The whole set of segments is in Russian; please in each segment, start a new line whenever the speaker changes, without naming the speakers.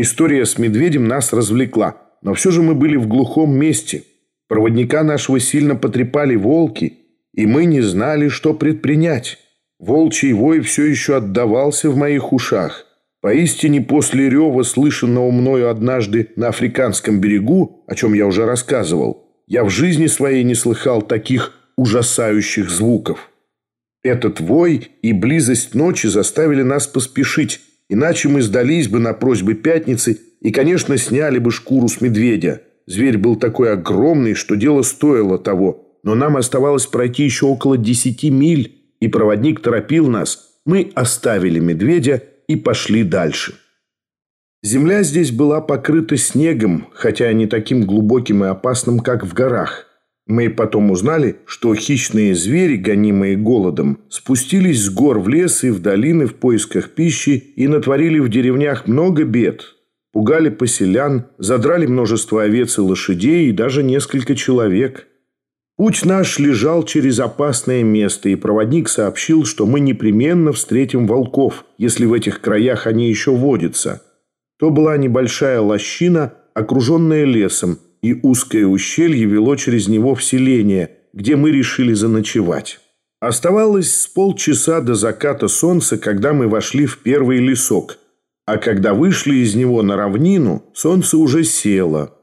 История с медведем нас развлекла, но все же мы были в глухом месте. Проводника нашего сильно потрепали волки, и мы не знали, что предпринять. Волчий вой все еще отдавался в моих ушах. Поистине после рева, слышанного мною однажды на африканском берегу, о чем я уже рассказывал, я в жизни своей не слыхал таких ужасающих звуков. Этот вой и близость ночи заставили нас поспешить, иначе мы сдались бы на просьбы пятницы и, конечно, сняли бы шкуру с медведя. Зверь был такой огромный, что дело стоило того, но нам оставалось пройти еще около десяти миль, и проводник торопил нас. Мы оставили медведя и пошли дальше. Земля здесь была покрыта снегом, хотя не таким глубоким и опасным, как в горах. Мы потом узнали, что хищные звери, гонимые голодом, спустились с гор в лес и в долины в поисках пищи и натворили в деревнях много бед. Пугали поселян, задрали множество овец и лошадей и даже несколько человек. Путь наш лежал через опасное место, и проводник сообщил, что мы непременно встретим волков, если в этих краях они еще водятся. То была небольшая лощина, окруженная лесом, и узкое ущелье вело через него в селение, где мы решили заночевать. Оставалось с полчаса до заката солнца, когда мы вошли в первый лесок, а когда вышли из него на равнину, солнце уже село.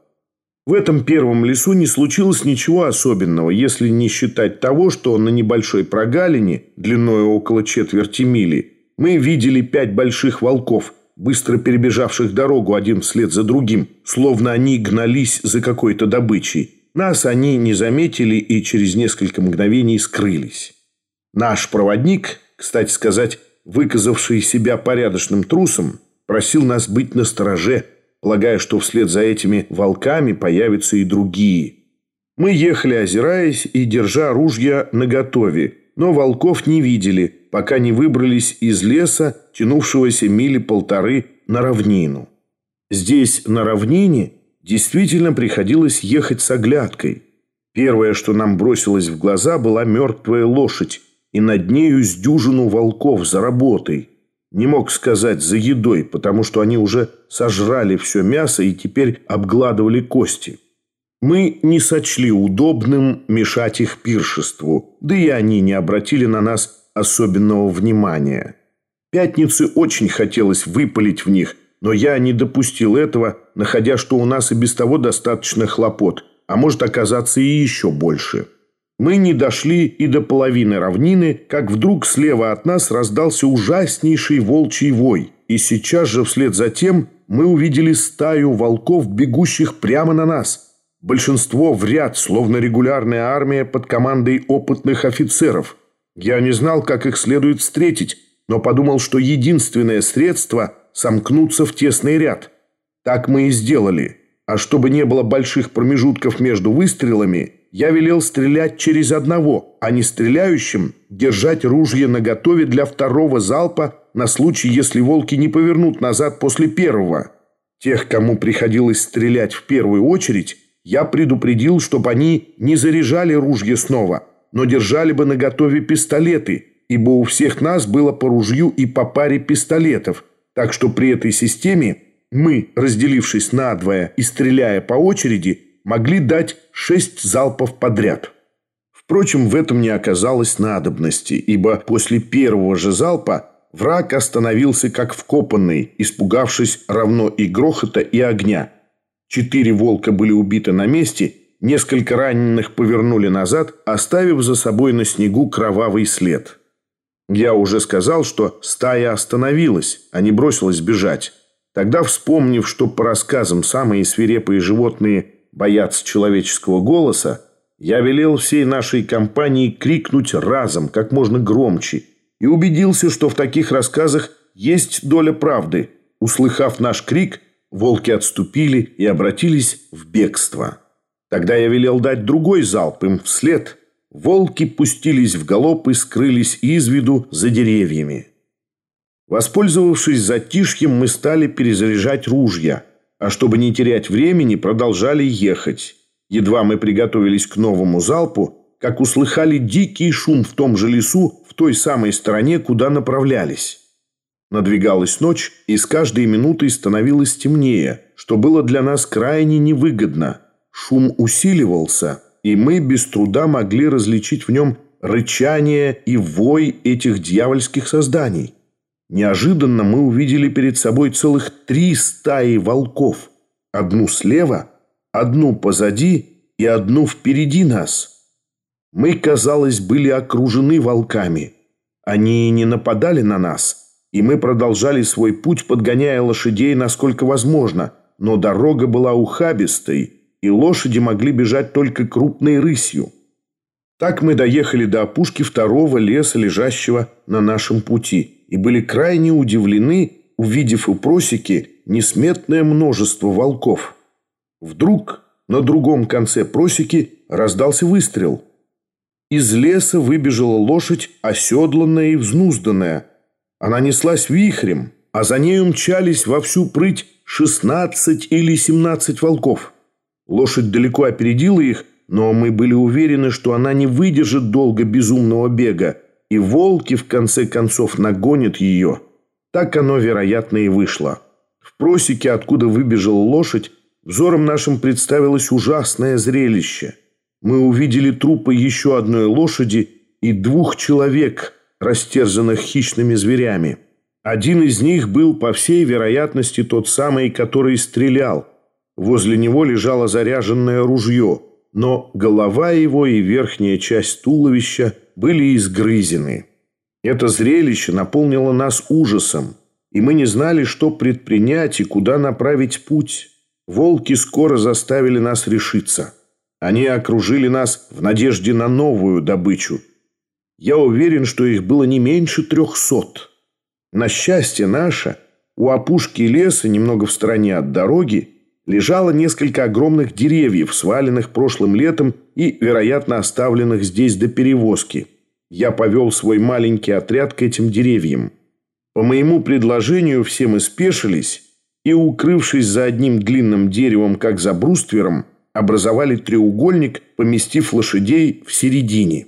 В этом первом лесу не случилось ничего особенного, если не считать того, что на небольшой прогалине, длиной около четверти мили, мы видели пять больших волков – быстро перебежавших дорогу один вслед за другим, словно они гнались за какой-то добычей. Нас они не заметили и через несколько мгновений скрылись. Наш проводник, кстати сказать, выказавший себя порядочным трусом, просил нас быть настороже, полагая, что вслед за этими волками появятся и другие. Мы ехали, озираясь и держа ружья наготове, но волков не видели, пока не выбрались из леса, тянувшегося мили полторы на равнину. Здесь, на равнине, действительно приходилось ехать с оглядкой. Первое, что нам бросилось в глаза, была мертвая лошадь, и над нею с дюжину волков за работой. Не мог сказать за едой, потому что они уже сожрали все мясо и теперь обгладывали кости. Мы не сочли удобным мешать их пиршеству, да и они не обратили на нас особенного внимания. Пятнице очень хотелось выпалить в них, но я не допустил этого, находя, что у нас и без того достаточно хлопот, а может оказаться и еще больше. Мы не дошли и до половины равнины, как вдруг слева от нас раздался ужаснейший волчий вой, и сейчас же вслед за тем мы увидели стаю волков, бегущих прямо на нас – Большинство в ряд, словно регулярная армия под командой опытных офицеров. Я не знал, как их следует встретить, но подумал, что единственное средство – сомкнуться в тесный ряд. Так мы и сделали. А чтобы не было больших промежутков между выстрелами, я велел стрелять через одного, а не стреляющим держать ружье наготове для второго залпа на случай, если волки не повернут назад после первого. Тех, кому приходилось стрелять в первую очередь, я предупредил, чтобы они не заряжали ружья снова, но держали бы наготове пистолеты, ибо у всех нас было по ружью и по паре пистолетов, так что при этой системе мы, разделившись надвое и стреляя по очереди, могли дать шесть залпов подряд. Впрочем, в этом не оказалось надобности, ибо после первого же залпа враг остановился как вкопанный, испугавшись равно и грохота, и огня – Четыре волка были убиты на месте, несколько раненых повернули назад, оставив за собой на снегу кровавый след. Я уже сказал, что стая остановилась, а не бросилась бежать. Тогда, вспомнив, что по рассказам самые свирепые животные боятся человеческого голоса, я велел всей нашей компании крикнуть разом, как можно громче, и убедился, что в таких рассказах есть доля правды. Услыхав наш крик, Волки отступили и обратились в бегство. Тогда я велел дать другой залп им вслед. Волки пустились в галоп и скрылись из виду за деревьями. Воспользовавшись затишьем, мы стали перезаряжать ружья, а чтобы не терять времени, продолжали ехать. Едва мы приготовились к новому залпу, как услыхали дикий шум в том же лесу, в той самой стороне, куда направлялись. Надвигалась ночь, и с каждой минутой становилось темнее, что было для нас крайне невыгодно. Шум усиливался, и мы без труда могли различить в нем рычание и вой этих дьявольских созданий. Неожиданно мы увидели перед собой целых три стаи волков. Одну слева, одну позади и одну впереди нас. Мы, казалось, были окружены волками. Они не нападали на нас, и мы продолжали свой путь, подгоняя лошадей насколько возможно, но дорога была ухабистой, и лошади могли бежать только крупной рысью. Так мы доехали до опушки второго леса, лежащего на нашем пути, и были крайне удивлены, увидев у просеки несметное множество волков. Вдруг на другом конце просеки раздался выстрел. Из леса выбежала лошадь, оседланная и взнузданная. Она неслась вихрем, а за ней умчались во всю прыть 16 или 17 волков. Лошадь далеко опередила их, но мы были уверены, что она не выдержит долго безумного бега, и волки в конце концов нагонят ее. Так оно, вероятно, и вышло. В просеке, откуда выбежала лошадь, взором нашим представилось ужасное зрелище. Мы увидели трупы еще одной лошади и двух человек, растерзанных хищными зверями. Один из них был, по всей вероятности, тот самый, который стрелял. Возле него лежало заряженное ружье – но голова его и верхняя часть туловища были изгрызены. Это зрелище наполнило нас ужасом, и мы не знали, что предпринять и куда направить путь. Волки скоро заставили нас решиться. Они окружили нас в надежде на новую добычу. Я уверен, что их было не меньше трехсот. На счастье наше, у опушки леса, немного в стороне от дороги, лежало несколько огромных деревьев, сваленных прошлым летом и, вероятно, оставленных здесь до перевозки. Я повел свой маленький отряд к этим деревьям. По моему предложению все мы спешились и, укрывшись за одним длинным деревом, как за бруствером, образовали треугольник, поместив лошадей в середине.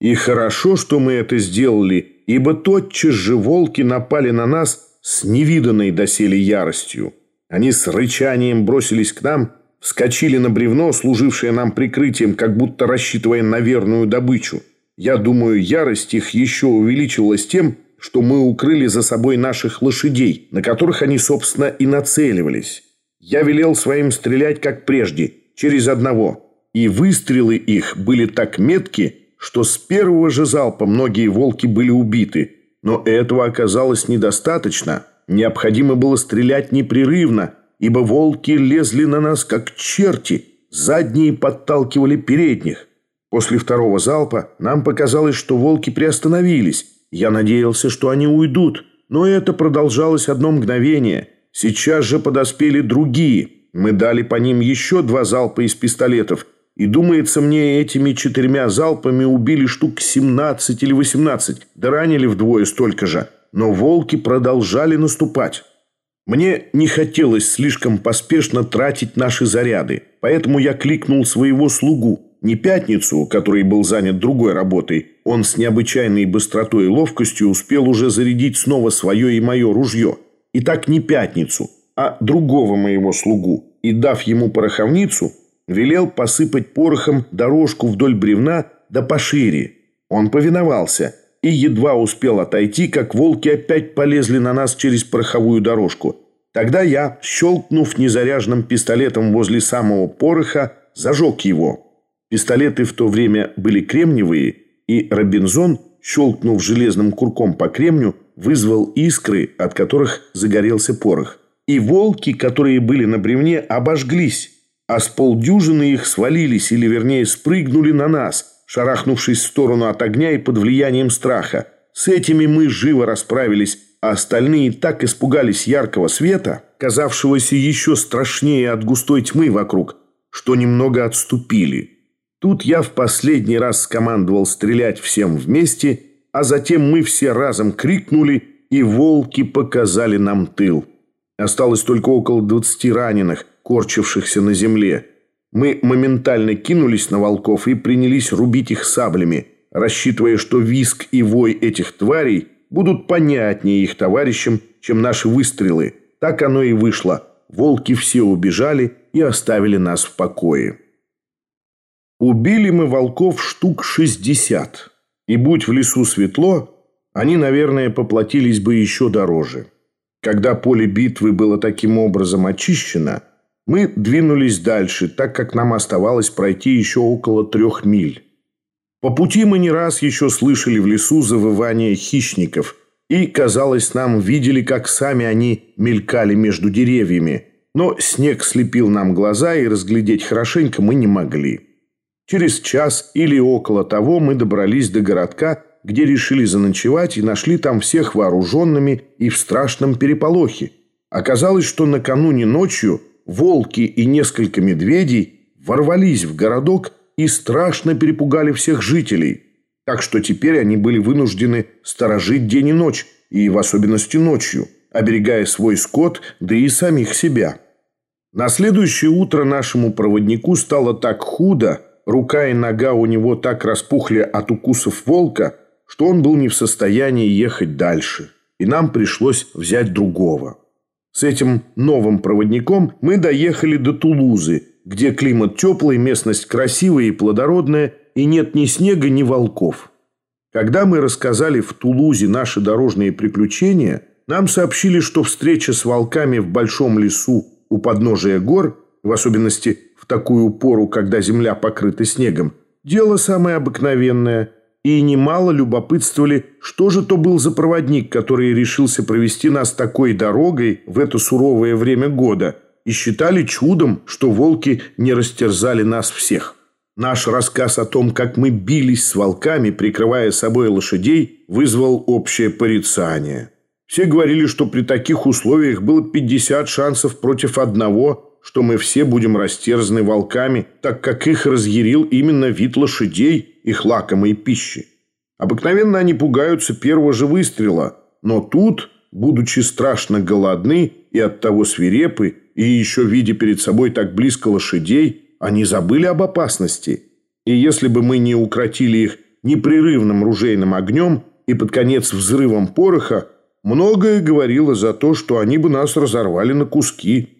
И хорошо, что мы это сделали, ибо тотчас же волки напали на нас с невиданной доселе яростью. Они с рычанием бросились к нам, вскочили на бревно, служившее нам прикрытием, как будто рассчитывая на верную добычу. Я думаю, ярость их еще увеличилась тем, что мы укрыли за собой наших лошадей, на которых они, собственно, и нацеливались. Я велел своим стрелять, как прежде, через одного, и выстрелы их были так метки, что с первого же залпа многие волки были убиты, но этого оказалось недостаточно – Необходимо было стрелять непрерывно, ибо волки лезли на нас, как черти, задние подталкивали передних. После второго залпа нам показалось, что волки приостановились. Я надеялся, что они уйдут, но это продолжалось одно мгновение. Сейчас же подоспели другие. Мы дали по ним еще два залпа из пистолетов, и, думается мне, этими четырьмя залпами убили штук 17 или 18, да ранили вдвое столько же но волки продолжали наступать. Мне не хотелось слишком поспешно тратить наши заряды, поэтому я кликнул своего слугу, не пятницу, который был занят другой работой. Он с необычайной быстротой и ловкостью успел уже зарядить снова свое и мое ружье. И так не пятницу, а другого моего слугу. И, дав ему пороховницу, велел посыпать порохом дорожку вдоль бревна да пошире. Он повиновался – и едва успел отойти, как волки опять полезли на нас через пороховую дорожку. Тогда я, щелкнув незаряженным пистолетом возле самого пороха, зажег его. Пистолеты в то время были кремниевые, и Робинзон, щелкнув железным курком по кремню, вызвал искры, от которых загорелся порох. И волки, которые были на бревне, обожглись, а с полдюжины их свалились, или вернее спрыгнули на нас – шарахнувшись в сторону от огня и под влиянием страха. С этими мы живо расправились, а остальные так испугались яркого света, казавшегося еще страшнее от густой тьмы вокруг, что немного отступили. Тут я в последний раз скомандовал стрелять всем вместе, а затем мы все разом крикнули, и волки показали нам тыл. Осталось только около двадцати раненых, корчившихся на земле. Мы моментально кинулись на волков и принялись рубить их саблями, рассчитывая, что виск и вой этих тварей будут понятнее их товарищам, чем наши выстрелы. Так оно и вышло. Волки все убежали и оставили нас в покое. Убили мы волков штук шестьдесят. И будь в лесу светло, они, наверное, поплатились бы еще дороже. Когда поле битвы было таким образом очищено, мы двинулись дальше, так как нам оставалось пройти еще около трех миль. По пути мы не раз еще слышали в лесу завывание хищников и, казалось, нам видели, как сами они мелькали между деревьями, но снег слепил нам глаза, и разглядеть хорошенько мы не могли. Через час или около того мы добрались до городка, где решили заночевать и нашли там всех вооруженными и в страшном переполохе. Оказалось, что накануне ночью волки и несколько медведей ворвались в городок и страшно перепугали всех жителей. Так что теперь они были вынуждены сторожить день и ночь, и в особенности ночью, оберегая свой скот, да и самих себя. На следующее утро нашему проводнику стало так худо, рука и нога у него так распухли от укусов волка, что он был не в состоянии ехать дальше, и нам пришлось взять другого. С этим новым проводником мы доехали до Тулузы, где климат теплый, местность красивая и плодородная, и нет ни снега, ни волков. Когда мы рассказали в Тулузе наши дорожные приключения, нам сообщили, что встреча с волками в большом лесу у подножия гор, в особенности в такую пору, когда земля покрыта снегом, дело самое обыкновенное – и немало любопытствовали, что же то был за проводник, который решился провести нас такой дорогой в это суровое время года, и считали чудом, что волки не растерзали нас всех. Наш рассказ о том, как мы бились с волками, прикрывая собой лошадей, вызвал общее порицание. Все говорили, что при таких условиях было 50 шансов против одного, что мы все будем растерзаны волками, так как их разъярил именно вид лошадей – их лакомой пищи. Обыкновенно они пугаются первого же выстрела, но тут, будучи страшно голодны и оттого свирепы, и еще видя перед собой так близко лошадей, они забыли об опасности. И если бы мы не укротили их непрерывным ружейным огнем и под конец взрывом пороха, многое говорило за то, что они бы нас разорвали на куски.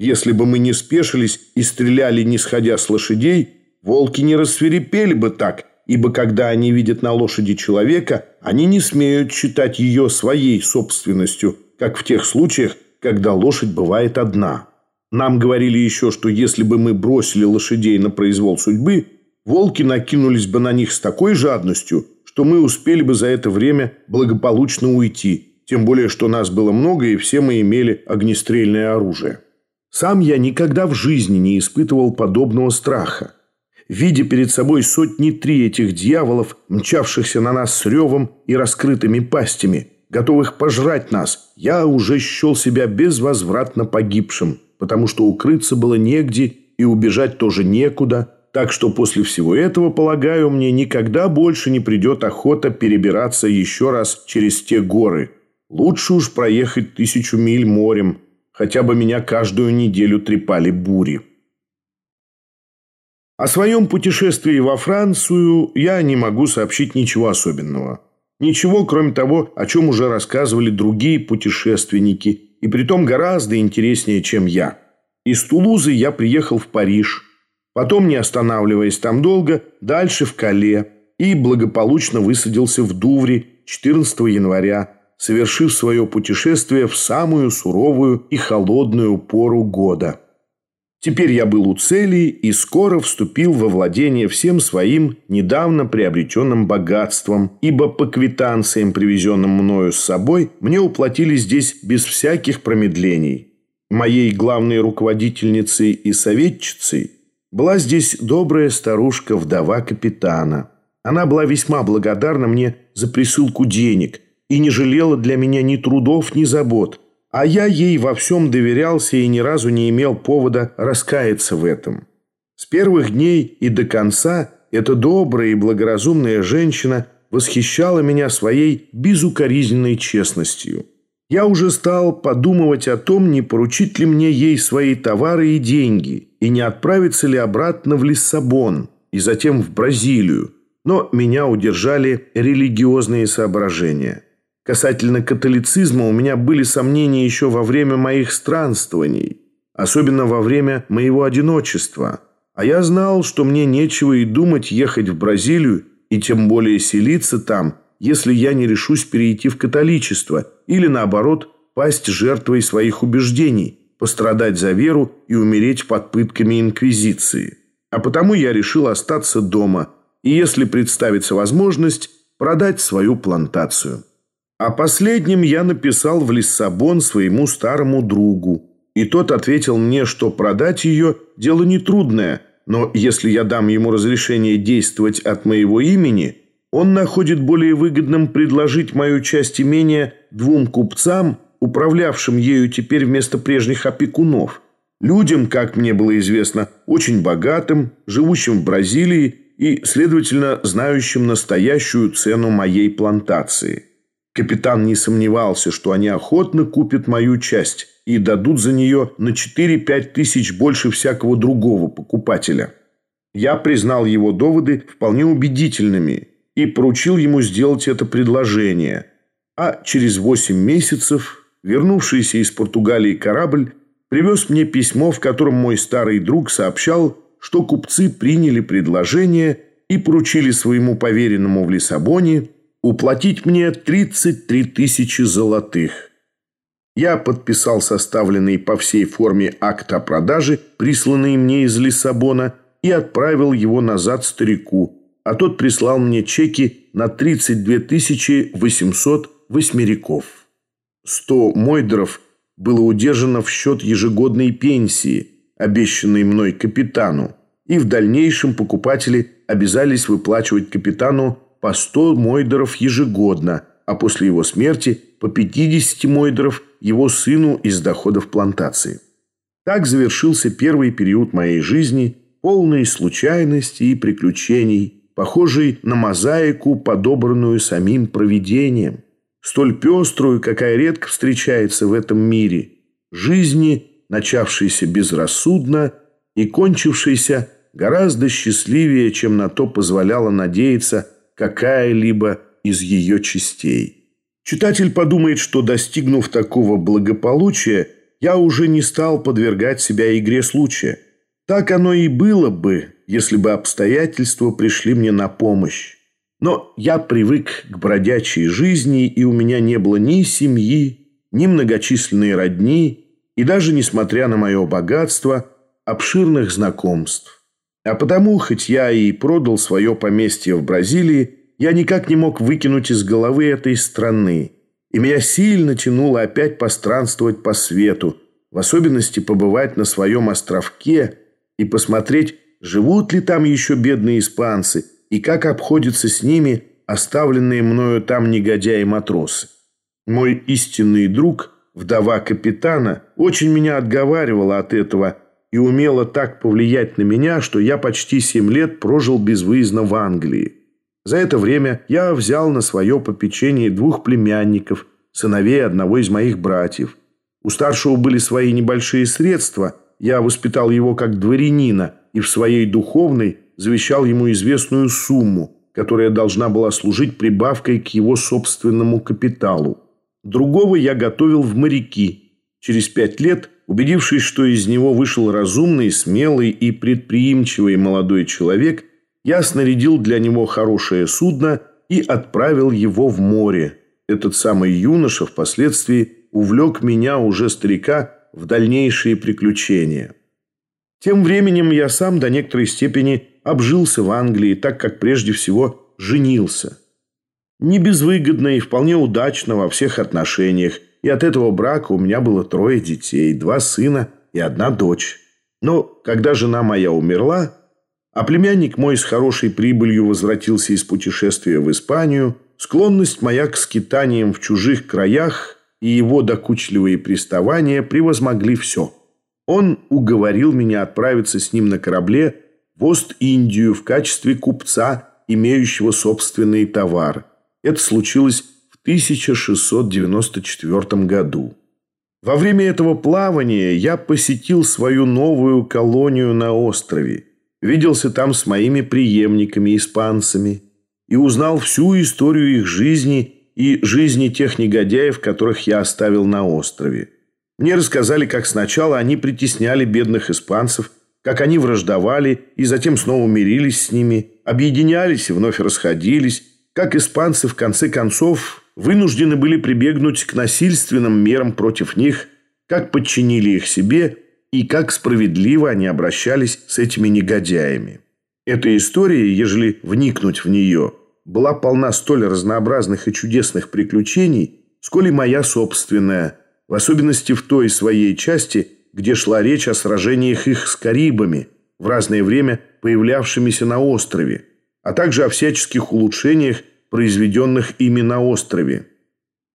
Если бы мы не спешились и стреляли, не сходя с лошадей, волки не рассверепели бы так, ибо когда они видят на лошади человека, они не смеют считать ее своей собственностью, как в тех случаях, когда лошадь бывает одна. Нам говорили еще, что если бы мы бросили лошадей на произвол судьбы, волки накинулись бы на них с такой жадностью, что мы успели бы за это время благополучно уйти, тем более, что нас было много и все мы имели огнестрельное оружие. Сам я никогда в жизни не испытывал подобного страха видя перед собой сотни три этих дьяволов, мчавшихся на нас с ревом и раскрытыми пастями, готовых пожрать нас, я уже счел себя безвозвратно погибшим, потому что укрыться было негде и убежать тоже некуда, так что после всего этого, полагаю, мне никогда больше не придет охота перебираться еще раз через те горы. Лучше уж проехать тысячу миль морем, хотя бы меня каждую неделю трепали бури». О своем путешествии во Францию я не могу сообщить ничего особенного. Ничего, кроме того, о чем уже рассказывали другие путешественники, и притом гораздо интереснее, чем я. Из Тулузы я приехал в Париж, потом, не останавливаясь там долго, дальше в Кале и благополучно высадился в Дувре 14 января, совершив свое путешествие в самую суровую и холодную пору года. Теперь я был у цели и скоро вступил во владение всем своим недавно приобретенным богатством, ибо по квитанциям, привезенным мною с собой, мне уплатили здесь без всяких промедлений. Моей главной руководительницей и советчицей была здесь добрая старушка-вдова капитана. Она была весьма благодарна мне за присылку денег и не жалела для меня ни трудов, ни забот – а я ей во всем доверялся и ни разу не имел повода раскаяться в этом. С первых дней и до конца эта добрая и благоразумная женщина восхищала меня своей безукоризненной честностью. Я уже стал подумывать о том, не поручить ли мне ей свои товары и деньги, и не отправиться ли обратно в Лиссабон и затем в Бразилию, но меня удержали религиозные соображения – Касательно католицизма у меня были сомнения еще во время моих странствований, особенно во время моего одиночества. А я знал, что мне нечего и думать ехать в Бразилию и тем более селиться там, если я не решусь перейти в католичество или, наоборот, пасть жертвой своих убеждений, пострадать за веру и умереть под пытками инквизиции. А потому я решил остаться дома и, если представится возможность, продать свою плантацию. О последнем я написал в Лиссабон своему старому другу, и тот ответил мне, что продать ее – дело нетрудное, но если я дам ему разрешение действовать от моего имени, он находит более выгодным предложить мою часть имения двум купцам, управлявшим ею теперь вместо прежних опекунов, людям, как мне было известно, очень богатым, живущим в Бразилии и, следовательно, знающим настоящую цену моей плантации. Капитан не сомневался, что они охотно купят мою часть и дадут за нее на 4-5 тысяч больше всякого другого покупателя. Я признал его доводы вполне убедительными и поручил ему сделать это предложение. А через 8 месяцев вернувшийся из Португалии корабль привез мне письмо, в котором мой старый друг сообщал, что купцы приняли предложение и поручили своему поверенному в Лиссабоне уплатить мне 33 тысячи золотых. Я подписал составленный по всей форме акт о продаже, присланный мне из Лиссабона, и отправил его назад старику, а тот прислал мне чеки на 32 тысячи 800 восьмериков. 100 мойдеров было удержано в счет ежегодной пенсии, обещанной мной капитану, и в дальнейшем покупатели обязались выплачивать капитану по 100 мойдеров ежегодно, а после его смерти по 50 мойдеров его сыну из доходов плантации. Так завершился первый период моей жизни, полный случайностей и приключений, похожий на мозаику, подобранную самим провидением, столь пеструю, какая редко встречается в этом мире, жизни, начавшейся безрассудно и кончившейся гораздо счастливее, чем на то позволяло надеяться – какая-либо из ее частей. Читатель подумает, что, достигнув такого благополучия, я уже не стал подвергать себя игре случая. Так оно и было бы, если бы обстоятельства пришли мне на помощь. Но я привык к бродячей жизни, и у меня не было ни семьи, ни многочисленной родни, и даже, несмотря на мое богатство, обширных знакомств. А потому, хоть я и продал свое поместье в Бразилии, я никак не мог выкинуть из головы этой страны. И меня сильно тянуло опять постранствовать по свету, в особенности побывать на своем островке и посмотреть, живут ли там еще бедные испанцы и как обходятся с ними оставленные мною там негодяи-матросы. Мой истинный друг, вдова капитана, очень меня отговаривала от этого – и умела так повлиять на меня, что я почти семь лет прожил безвыездно в Англии. За это время я взял на свое попечение двух племянников, сыновей одного из моих братьев. У старшего были свои небольшие средства, я воспитал его как дворянина и в своей духовной завещал ему известную сумму, которая должна была служить прибавкой к его собственному капиталу. Другого я готовил в моряки. Через пять лет – Убедившись, что из него вышел разумный, смелый и предприимчивый молодой человек, я снарядил для него хорошее судно и отправил его в море. Этот самый юноша впоследствии увлек меня, уже старика, в дальнейшие приключения. Тем временем я сам до некоторой степени обжился в Англии, так как прежде всего женился. Не безвыгодно и вполне удачно во всех отношениях – и от этого брака у меня было трое детей, два сына и одна дочь. Но когда жена моя умерла, а племянник мой с хорошей прибылью возвратился из путешествия в Испанию, склонность моя к скитаниям в чужих краях и его докучливые приставания превозмогли все. Он уговорил меня отправиться с ним на корабле в Ост-Индию в качестве купца, имеющего собственный товар. Это случилось 1694 году. Во время этого плавания я посетил свою новую колонию на острове, виделся там с моими преемниками-испанцами и узнал всю историю их жизни и жизни тех негодяев, которых я оставил на острове. Мне рассказали, как сначала они притесняли бедных испанцев, как они враждовали и затем снова мирились с ними, объединялись и вновь расходились, как испанцы в конце концов вынуждены были прибегнуть к насильственным мерам против них, как подчинили их себе и как справедливо они обращались с этими негодяями. Эта история, ежели вникнуть в нее, была полна столь разнообразных и чудесных приключений, сколь и моя собственная – в особенности в той своей части, где шла речь о сражениях их с Карибами, в разное время появлявшимися на острове, а также о всяческих улучшениях, произведенных ими на острове.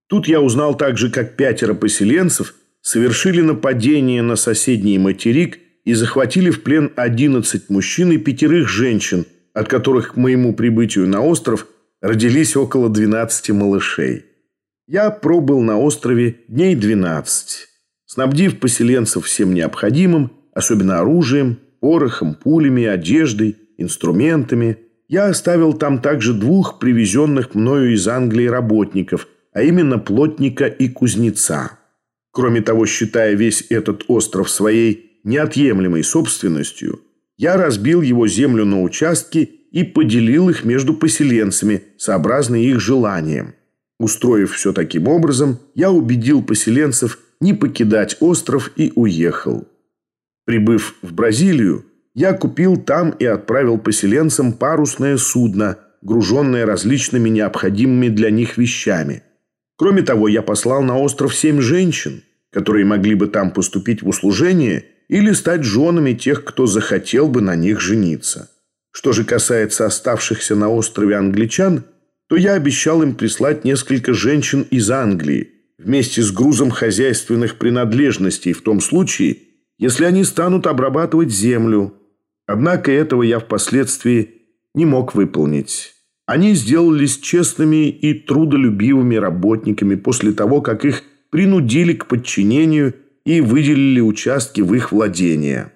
Тут я узнал также, как пятеро поселенцев совершили нападение на соседний материк и захватили в плен 11 мужчин и пятерых женщин, от которых к моему прибытию на остров родились около 12 малышей. Я пробыл на острове дней 12, снабдив поселенцев всем необходимым, особенно оружием, порохом, пулями, одеждой, инструментами. Я оставил там также двух привезенных мною из Англии работников, а именно плотника и кузнеца. Кроме того, считая весь этот остров своей неотъемлемой собственностью, я разбил его землю на участки и поделил их между поселенцами, сообразно их желаниям. Устроив все таким образом, я убедил поселенцев не покидать остров и уехал. Прибыв в Бразилию, я купил там и отправил поселенцам парусное судно, груженное различными необходимыми для них вещами. Кроме того, я послал на остров семь женщин, которые могли бы там поступить в услужение или стать женами тех, кто захотел бы на них жениться. Что же касается оставшихся на острове англичан – то я обещал им прислать несколько женщин из Англии вместе с грузом хозяйственных принадлежностей в том случае, если они станут обрабатывать землю. Однако этого я впоследствии не мог выполнить. Они сделались честными и трудолюбивыми работниками после того, как их принудили к подчинению и выделили участки в их владения.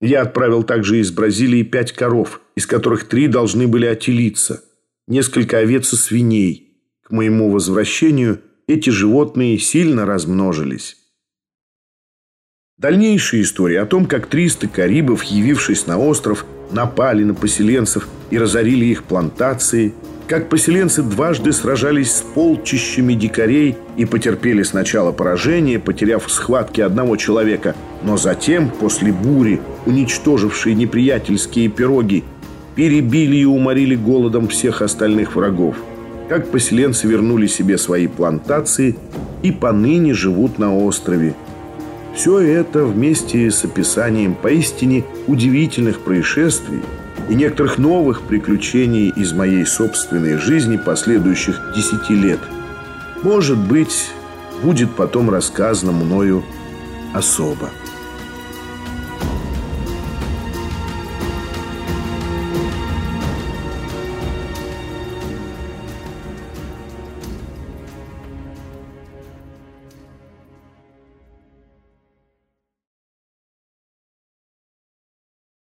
Я отправил также из Бразилии пять коров, из которых три должны были отелиться – несколько овец и свиней. К моему возвращению эти животные сильно размножились. Дальнейшая история о том, как 300 карибов, явившись на остров, напали на поселенцев и разорили их плантации, как поселенцы дважды сражались с полчищами дикарей и потерпели сначала поражение, потеряв в схватке одного человека, но затем, после бури, уничтожившей неприятельские пироги, перебили и уморили голодом всех остальных врагов. Как поселенцы вернули себе свои плантации и поныне живут на острове. Все это вместе с описанием поистине удивительных происшествий и некоторых новых приключений из моей собственной жизни последующих десяти лет, может быть, будет потом рассказано мною особо.